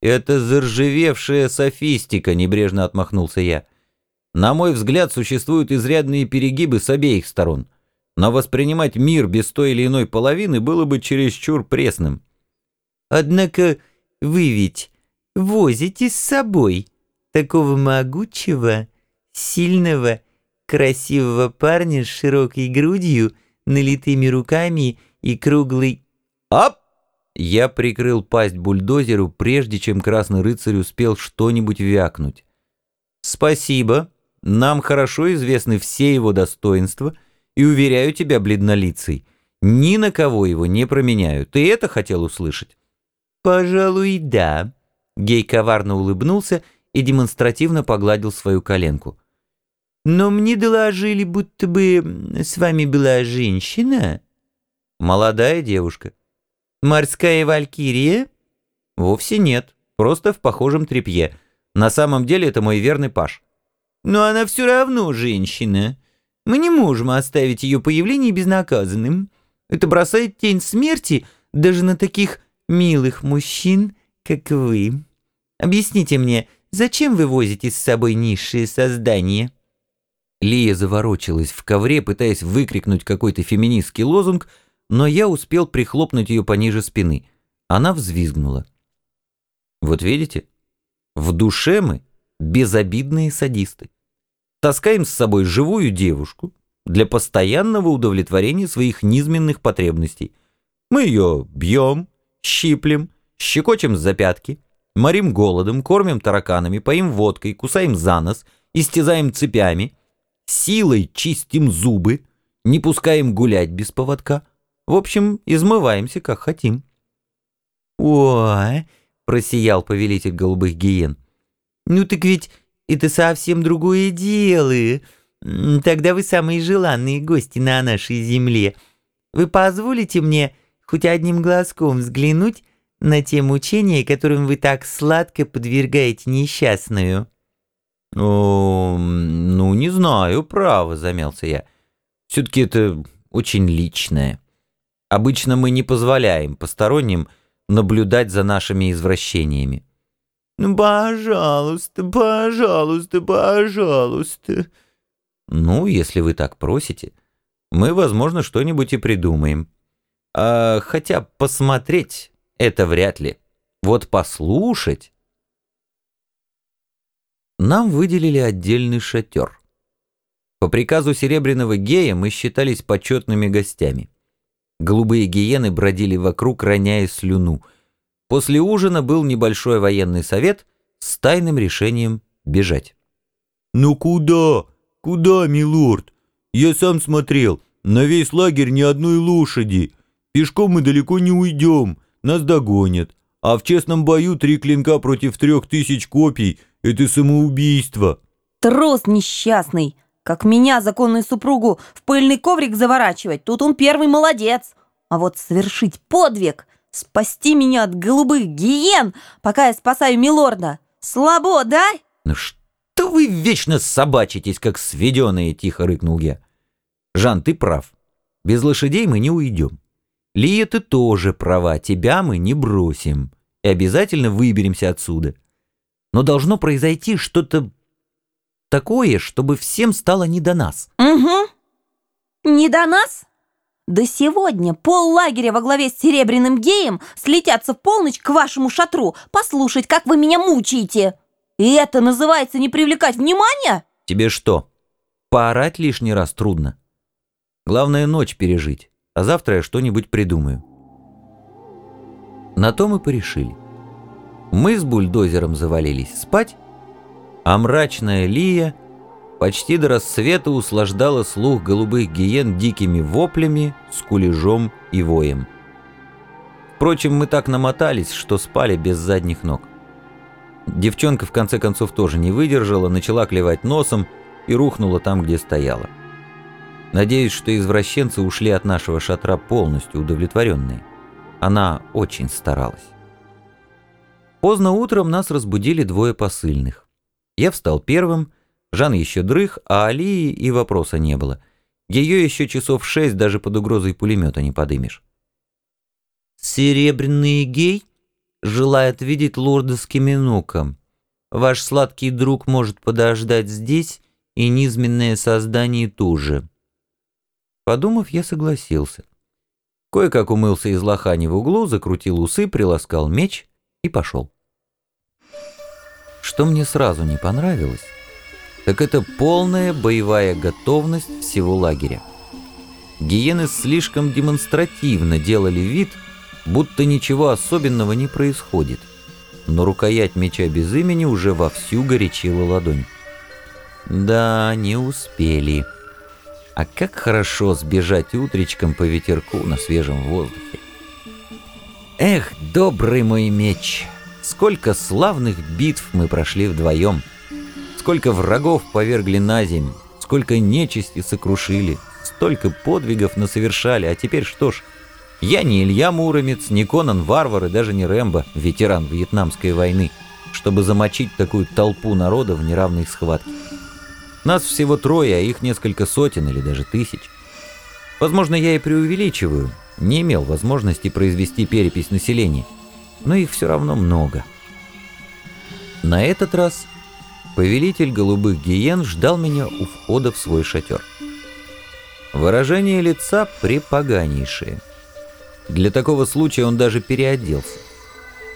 Это заржавевшая софистика, небрежно отмахнулся я. На мой взгляд, существуют изрядные перегибы с обеих сторон. Но воспринимать мир без той или иной половины было бы чересчур пресным. Однако вы ведь возите с собой такого могучего, сильного, красивого парня с широкой грудью, налитыми руками и круглой... Ап! Я прикрыл пасть бульдозеру, прежде чем красный рыцарь успел что-нибудь вякнуть. «Спасибо. Нам хорошо известны все его достоинства, и, уверяю тебя, бледнолицый, ни на кого его не променяю. Ты это хотел услышать?» «Пожалуй, да». Гей коварно улыбнулся и демонстративно погладил свою коленку. «Но мне доложили, будто бы с вами была женщина». «Молодая девушка». Морская валькирия? Вовсе нет, просто в похожем тряпье. На самом деле это мой верный паш. Но она все равно женщина. Мы не можем оставить ее появление безнаказанным. Это бросает тень смерти даже на таких милых мужчин, как вы. Объясните мне, зачем вы возите с собой низшие создания?» Лия заворочилась в ковре, пытаясь выкрикнуть какой-то феминистский лозунг, но я успел прихлопнуть ее пониже спины. Она взвизгнула. Вот видите, в душе мы безобидные садисты. Таскаем с собой живую девушку для постоянного удовлетворения своих низменных потребностей. Мы ее бьем, щиплем, щекочем с запятки, морим голодом, кормим тараканами, поим водкой, кусаем за нос, истязаем цепями, силой чистим зубы, не пускаем гулять без поводка — в общем, измываемся, как хотим». «Ой!» — просиял повелитель голубых гиен. «Ну так ведь это совсем другое дело. Тогда вы самые желанные гости на нашей земле. Вы позволите мне хоть одним глазком взглянуть на те мучения, которым вы так сладко подвергаете несчастную?» «О, ну, не знаю, право», — замялся я. «Все-таки это очень личное». Обычно мы не позволяем посторонним наблюдать за нашими извращениями. «Ну, пожалуйста, пожалуйста, пожалуйста». «Ну, если вы так просите, мы, возможно, что-нибудь и придумаем. А, хотя посмотреть — это вряд ли. Вот послушать...» Нам выделили отдельный шатер. По приказу Серебряного Гея мы считались почетными гостями. Голубые гиены бродили вокруг, роняя слюну. После ужина был небольшой военный совет с тайным решением бежать. «Ну куда? Куда, милорд? Я сам смотрел. На весь лагерь ни одной лошади. Пешком мы далеко не уйдем. Нас догонят. А в честном бою три клинка против трех тысяч копий — это самоубийство». «Трос несчастный!» Как меня, законную супругу, в пыльный коврик заворачивать, тут он первый молодец. А вот совершить подвиг, спасти меня от голубых гиен, пока я спасаю милорда, слабо, да? Ну что вы вечно собачитесь, как сведенные, тихо рыкнул я. Жан, ты прав. Без лошадей мы не уйдем. Лия, ты тоже права, тебя мы не бросим. И обязательно выберемся отсюда. Но должно произойти что-то такое, чтобы всем стало не до нас. Угу. Не до нас? Да сегодня пол лагеря во главе с Серебряным Геем слетятся в полночь к вашему шатру, послушать, как вы меня мучаете. И это называется не привлекать внимания? Тебе что, поорать лишний раз трудно? Главное ночь пережить, а завтра я что-нибудь придумаю. На то мы порешили. Мы с бульдозером завалились спать, а мрачная Лия почти до рассвета услаждала слух голубых гиен дикими воплями, скулежом и воем. Впрочем, мы так намотались, что спали без задних ног. Девчонка в конце концов тоже не выдержала, начала клевать носом и рухнула там, где стояла. Надеюсь, что извращенцы ушли от нашего шатра полностью удовлетворенные. Она очень старалась. Поздно утром нас разбудили двое посыльных. Я встал первым, Жан еще дрых, а Алии и вопроса не было. Ее еще часов шесть даже под угрозой пулемета не подымешь. «Серебряный гей?» желает видеть лорда с Кеминуком. Ваш сладкий друг может подождать здесь, и низменное создание тоже». Подумав, я согласился. Кое-как умылся из лохани в углу, закрутил усы, приласкал меч и пошел. Что мне сразу не понравилось, так это полная боевая готовность всего лагеря. Гиены слишком демонстративно делали вид, будто ничего особенного не происходит, но рукоять меча без имени уже вовсю горячила ладонь. Да, не успели. А как хорошо сбежать утречком по ветерку на свежем воздухе. Эх, добрый мой меч! Сколько славных битв мы прошли вдвоем! Сколько врагов повергли на земь, сколько нечисти сокрушили, столько подвигов насовершали, а теперь что ж, я не Илья Муромец, не Конан Варвар и даже не Рэмбо, ветеран Вьетнамской войны, чтобы замочить такую толпу народа в неравной схватке. Нас всего трое, а их несколько сотен или даже тысяч. Возможно, я и преувеличиваю, не имел возможности произвести перепись населения, но их все равно много. На этот раз повелитель голубых гиен ждал меня у входа в свой шатер. Выражение лица припоганейшее. Для такого случая он даже переоделся.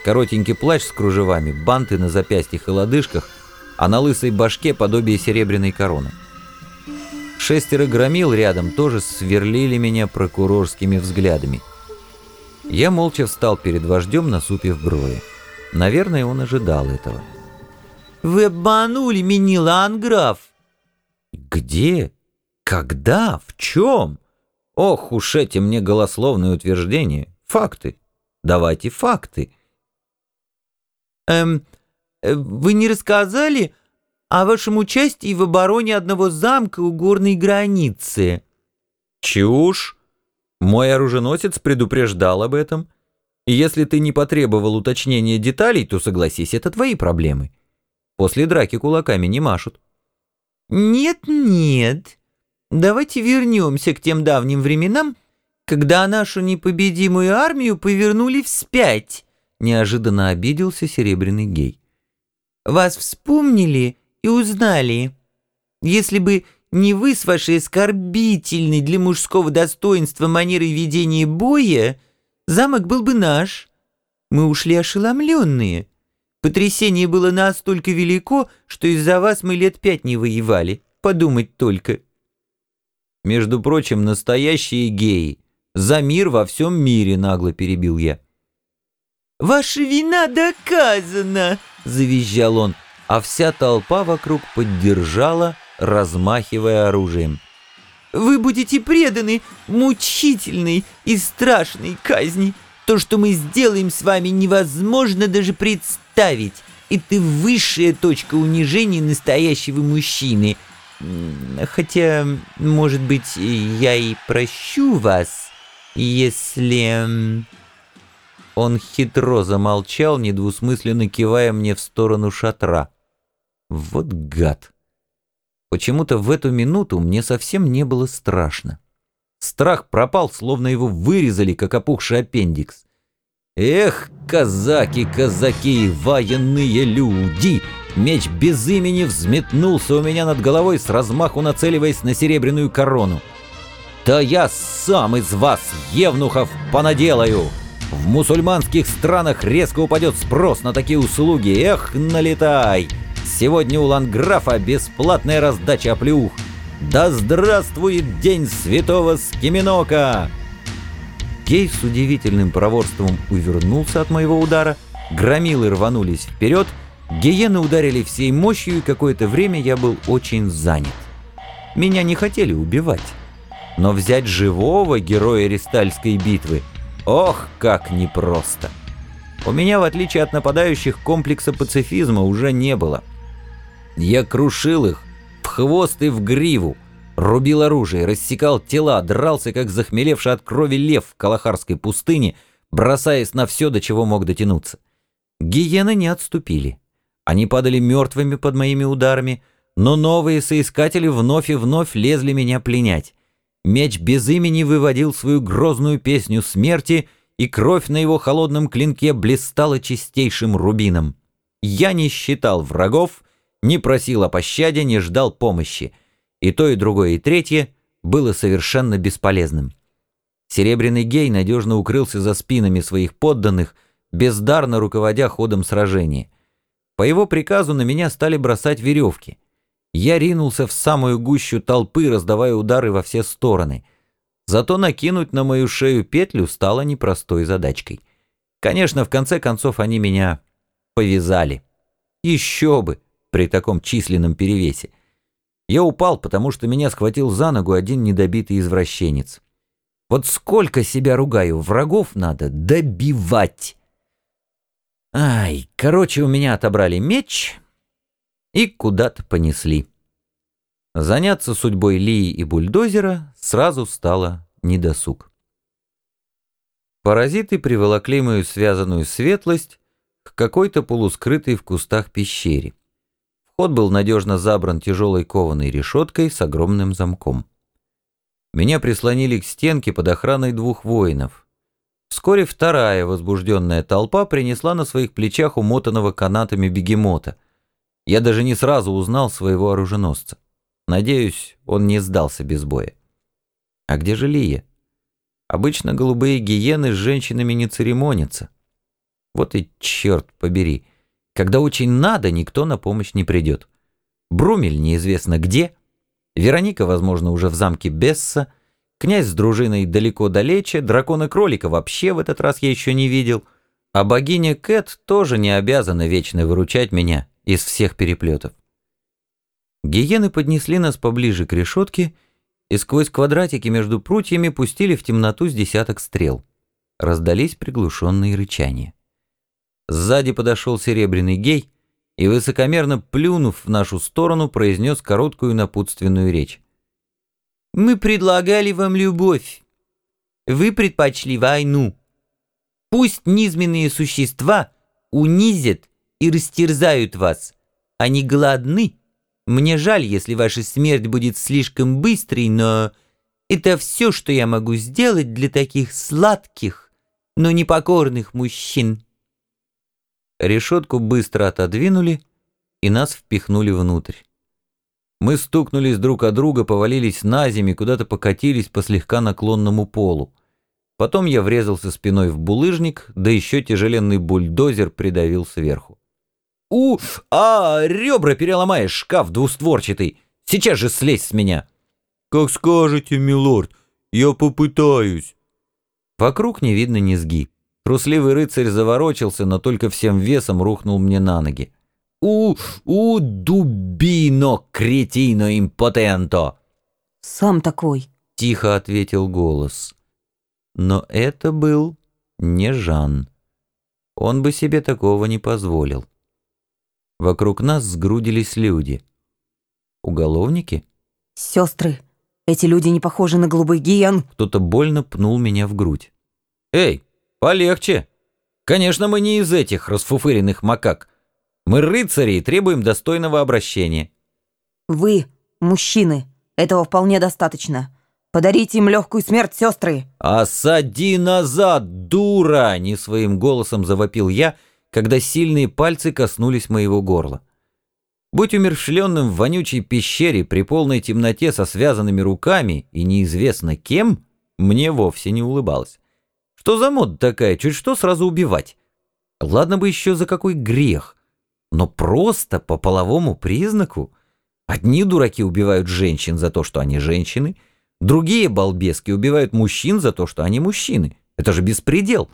Коротенький плащ с кружевами, банты на запястьях и лодыжках — а на лысой башке подобие серебряной короны. Шестеро громил рядом тоже сверлили меня прокурорскими взглядами. Я молча встал перед вождем, насупив брови. Наверное, он ожидал этого. «Вы обманули меня, Ланграф!» «Где? Когда? В чем?» «Ох уж эти мне голословные утверждения! Факты! Давайте факты!» «Эм, Э, вы не рассказали о вашем участии в обороне одного замка у горной границы?» «Чушь! Мой оруженосец предупреждал об этом. И если ты не потребовал уточнения деталей, то согласись, это твои проблемы. После драки кулаками не машут». «Нет-нет, давайте вернемся к тем давним временам, когда нашу непобедимую армию повернули вспять», неожиданно обиделся Серебряный Гей. Вас вспомнили и узнали. Если бы не вы с вашей оскорбительной для мужского достоинства манерой ведения боя, замок был бы наш. Мы ушли ошеломленные. Потрясение было настолько велико, что из-за вас мы лет пять не воевали. Подумать только. Между прочим, настоящие геи. За мир во всем мире, нагло перебил я. «Ваша вина доказана!» — завизжал он, а вся толпа вокруг поддержала, размахивая оружием. «Вы будете преданы мучительной и страшной казни. То, что мы сделаем с вами, невозможно даже представить. Это высшая точка унижения настоящего мужчины. Хотя, может быть, я и прощу вас, если...» Он хитро замолчал, недвусмысленно кивая мне в сторону шатра. Вот гад! Почему-то в эту минуту мне совсем не было страшно. Страх пропал, словно его вырезали, как опухший аппендикс. Эх, казаки, казаки, военные люди! Меч без имени взметнулся у меня над головой с размаху нацеливаясь на серебряную корону. «Да я сам из вас, евнухов, понаделаю!» В мусульманских странах резко упадет спрос на такие услуги. Эх, налетай! Сегодня у Ланграфа бесплатная раздача оплеух. Да здравствует день святого Скиминока! Кей с удивительным проворством увернулся от моего удара, громилы рванулись вперед, гиены ударили всей мощью, и какое-то время я был очень занят. Меня не хотели убивать. Но взять живого героя Ристальской битвы Ох, как непросто. У меня, в отличие от нападающих, комплекса пацифизма уже не было. Я крушил их в хвост и в гриву, рубил оружие, рассекал тела, дрался, как захмелевший от крови лев в Калахарской пустыне, бросаясь на все, до чего мог дотянуться. Гиены не отступили. Они падали мертвыми под моими ударами, но новые соискатели вновь и вновь лезли меня пленять. Меч без имени выводил свою грозную песню смерти, и кровь на его холодном клинке блистала чистейшим рубином. Я не считал врагов, не просил о пощаде, не ждал помощи. И то, и другое, и третье было совершенно бесполезным. Серебряный гей надежно укрылся за спинами своих подданных, бездарно руководя ходом сражения. По его приказу на меня стали бросать веревки. Я ринулся в самую гущу толпы, раздавая удары во все стороны. Зато накинуть на мою шею петлю стало непростой задачкой. Конечно, в конце концов они меня повязали. Еще бы, при таком численном перевесе. Я упал, потому что меня схватил за ногу один недобитый извращенец. Вот сколько себя ругаю, врагов надо добивать. Ай, короче, у меня отобрали меч и куда-то понесли. Заняться судьбой Лии и бульдозера сразу стало недосуг. Паразиты приволокли мою связанную светлость к какой-то полускрытой в кустах пещере. Вход был надежно забран тяжелой кованой решеткой с огромным замком. Меня прислонили к стенке под охраной двух воинов. Вскоре вторая возбужденная толпа принесла на своих плечах умотанного канатами бегемота. Я даже не сразу узнал своего оруженосца. Надеюсь, он не сдался без боя. А где же Лия? Обычно голубые гиены с женщинами не церемонятся. Вот и черт побери. Когда очень надо, никто на помощь не придет. Брумель неизвестно где. Вероника, возможно, уже в замке Бесса. Князь с дружиной далеко-далече. Дракона-кролика вообще в этот раз я еще не видел. А богиня Кэт тоже не обязана вечно выручать меня из всех переплетов. Гиены поднесли нас поближе к решетке и сквозь квадратики между прутьями пустили в темноту с десяток стрел. Раздались приглушенные рычания. Сзади подошел серебряный гей и, высокомерно плюнув в нашу сторону, произнес короткую напутственную речь. «Мы предлагали вам любовь. Вы предпочли войну. Пусть низменные существа унизят и растерзают вас. Они голодны. Мне жаль, если ваша смерть будет слишком быстрой, но это все, что я могу сделать для таких сладких, но непокорных мужчин». Решетку быстро отодвинули и нас впихнули внутрь. Мы стукнулись друг о друга, повалились на землю, куда-то покатились по слегка наклонному полу. Потом я врезался спиной в булыжник, да еще тяжеленный бульдозер придавил сверху. «У! А! Ребра переломаешь, шкаф двустворчатый! Сейчас же слезь с меня!» «Как скажете, милорд, я попытаюсь». Вокруг не видно низги. Трусливый рыцарь заворочился, но только всем весом рухнул мне на ноги. «У, у, дубино, кретино, импотенто!» «Сам такой», — тихо ответил голос. Но это был не Жан. Он бы себе такого не позволил. Вокруг нас сгрудились люди. Уголовники? «Сестры, эти люди не похожи на голубых гиен». Кто-то больно пнул меня в грудь. «Эй, «Полегче. Конечно, мы не из этих расфуфыренных макак. Мы рыцари и требуем достойного обращения». «Вы, мужчины, этого вполне достаточно. Подарите им легкую смерть, сестры». «Осади назад, дура!» — не своим голосом завопил я, когда сильные пальцы коснулись моего горла. Будь умершленным в вонючей пещере при полной темноте со связанными руками и неизвестно кем, мне вовсе не улыбалось. Что за мод такая, чуть что сразу убивать? Ладно бы еще за какой грех, но просто по половому признаку. Одни дураки убивают женщин за то, что они женщины, другие балбески убивают мужчин за то, что они мужчины. Это же беспредел.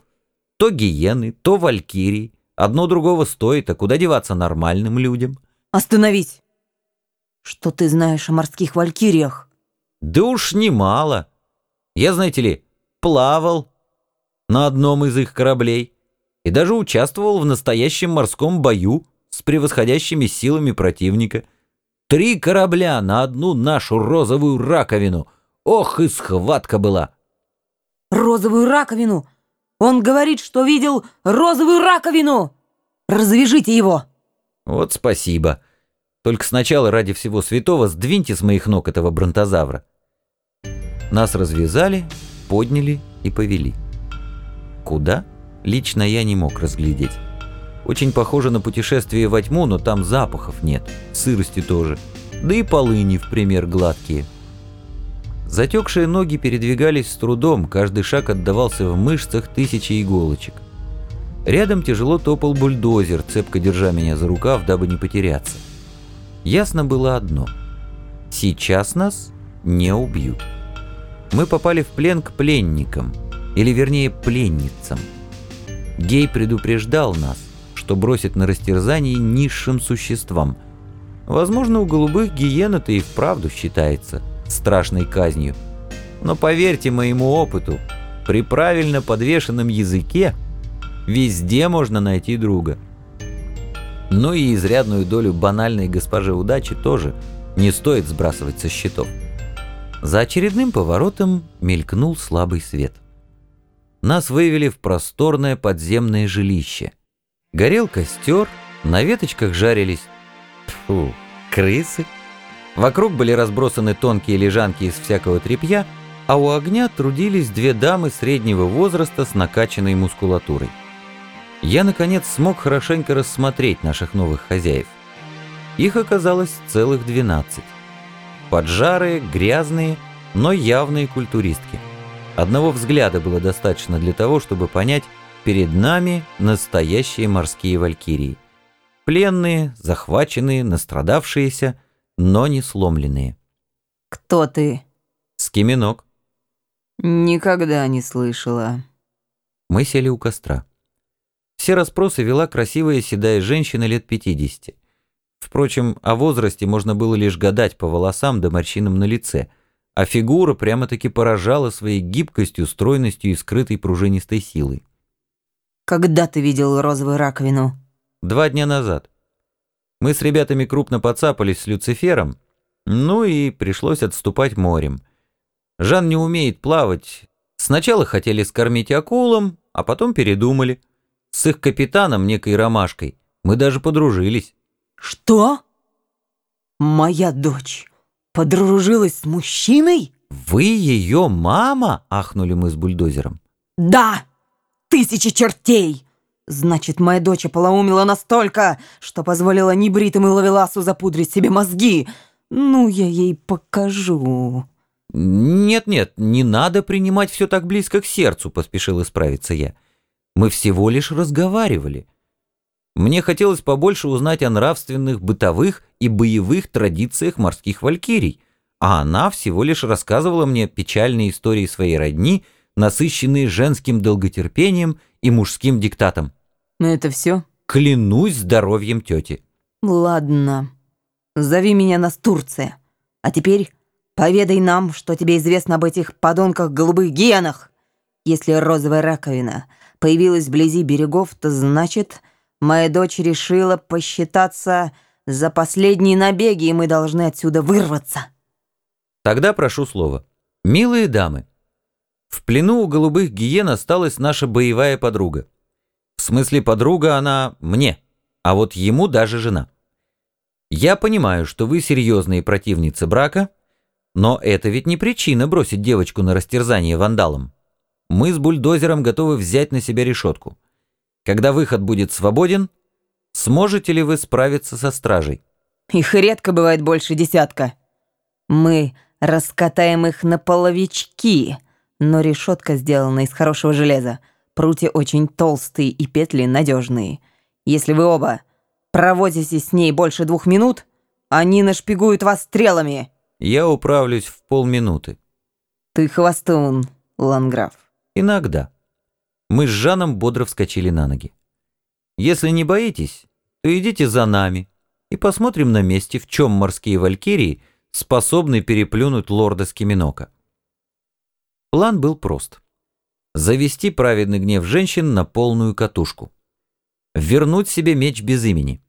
То гиены, то валькирии. Одно другого стоит, а куда деваться нормальным людям? Остановись! Что ты знаешь о морских валькириях? Да уж немало. Я, знаете ли, плавал, на одном из их кораблей и даже участвовал в настоящем морском бою с превосходящими силами противника. Три корабля на одну нашу розовую раковину. Ох, и схватка была! Розовую раковину! Он говорит, что видел розовую раковину! Развяжите его! Вот спасибо. Только сначала ради всего святого сдвиньте с моих ног этого бронтозавра. Нас развязали, подняли и повели. Куда? Лично я не мог разглядеть. Очень похоже на путешествие во тьму, но там запахов нет, сырости тоже. Да и полы не в пример гладкие. Затекшие ноги передвигались с трудом, каждый шаг отдавался в мышцах тысячи иголочек. Рядом тяжело топал бульдозер, цепко держа меня за рукав, дабы не потеряться. Ясно было одно. Сейчас нас не убьют. Мы попали в плен к пленникам, или вернее пленницам. Гей предупреждал нас, что бросит на растерзание низшим существам. Возможно, у голубых гиен это и вправду считается страшной казнью. Но поверьте моему опыту, при правильно подвешенном языке везде можно найти друга. Ну и изрядную долю банальной госпожи удачи тоже не стоит сбрасывать со счетов. За очередным поворотом мелькнул слабый свет. Нас вывели в просторное подземное жилище. Горел костер, на веточках жарились фу, крысы. Вокруг были разбросаны тонкие лежанки из всякого тряпья, а у огня трудились две дамы среднего возраста с накачанной мускулатурой. Я, наконец, смог хорошенько рассмотреть наших новых хозяев. Их оказалось целых 12. Поджарые, грязные, но явные культуристки. Одного взгляда было достаточно для того, чтобы понять, перед нами настоящие морские валькирии. Пленные, захваченные, настрадавшиеся, но не сломленные. «Кто ты?» Скиминок. «Никогда не слышала». Мы сели у костра. Все расспросы вела красивая седая женщина лет 50. Впрочем, о возрасте можно было лишь гадать по волосам да морщинам на лице, а фигура прямо-таки поражала своей гибкостью, стройностью и скрытой пружинистой силой. «Когда ты видел розовую раковину?» Два дня назад. Мы с ребятами крупно подцапались с Люцифером, ну и пришлось отступать морем. Жан не умеет плавать. Сначала хотели скормить акулам, а потом передумали. С их капитаном, некой ромашкой, мы даже подружились. «Что? Моя дочь подружилась с мужчиной?» «Вы ее мама?» — ахнули мы с бульдозером. «Да! Тысячи чертей!» Значит, моя дочь ополоумила настолько, что позволила небритому ловеласу запудрить себе мозги. Ну, я ей покажу. «Нет-нет, не надо принимать все так близко к сердцу», — поспешил исправиться я. «Мы всего лишь разговаривали». Мне хотелось побольше узнать о нравственных, бытовых и боевых традициях морских валькирий, а она всего лишь рассказывала мне печальные истории своей родни, насыщенные женским долготерпением и мужским диктатом. Это все? Клянусь здоровьем тети. Ладно. Зови меня Настурция. А теперь поведай нам, что тебе известно об этих подонках голубых гиенах. Если розовая раковина появилась вблизи берегов, то значит Моя дочь решила посчитаться за последние набеги, и мы должны отсюда вырваться. Тогда прошу слова. Милые дамы, в плену у голубых гиен осталась наша боевая подруга. В смысле подруга она мне, а вот ему даже жена. Я понимаю, что вы серьезные противницы брака, но это ведь не причина бросить девочку на растерзание вандалам. Мы с бульдозером готовы взять на себя решетку. Когда выход будет свободен, сможете ли вы справиться со стражей? Их редко бывает больше десятка. Мы раскатаем их на половички, но решетка сделана из хорошего железа. Прутья очень толстые и петли надежные. Если вы оба проводите с ней больше двух минут, они нашпигуют вас стрелами. Я управлюсь в полминуты. Ты хвостун, Ланграф. Иногда. Мы с Жаном бодро вскочили на ноги. «Если не боитесь, то идите за нами и посмотрим на месте, в чем морские валькирии способны переплюнуть лорда Скиминока». План был прост. Завести праведный гнев женщин на полную катушку. Вернуть себе меч без имени.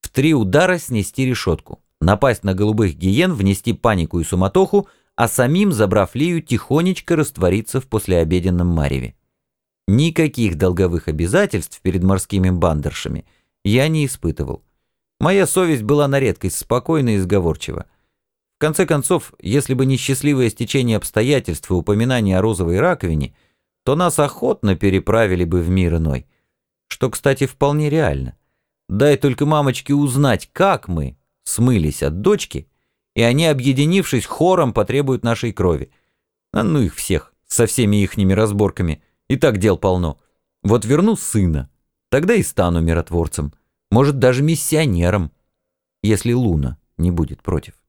В три удара снести решетку. Напасть на голубых гиен, внести панику и суматоху, а самим, забрав Лию, тихонечко раствориться в послеобеденном мареве. Никаких долговых обязательств перед морскими бандершами я не испытывал. Моя совесть была на редкость спокойна и сговорчива. В конце концов, если бы не счастливое стечение обстоятельств и упоминание о розовой раковине, то нас охотно переправили бы в мир иной. Что, кстати, вполне реально. Дай только мамочке узнать, как мы смылись от дочки, и они, объединившись, хором потребуют нашей крови. А ну их всех, со всеми ихними разборками. И так дел полно. Вот верну сына, тогда и стану миротворцем. Может, даже миссионером, если Луна не будет против.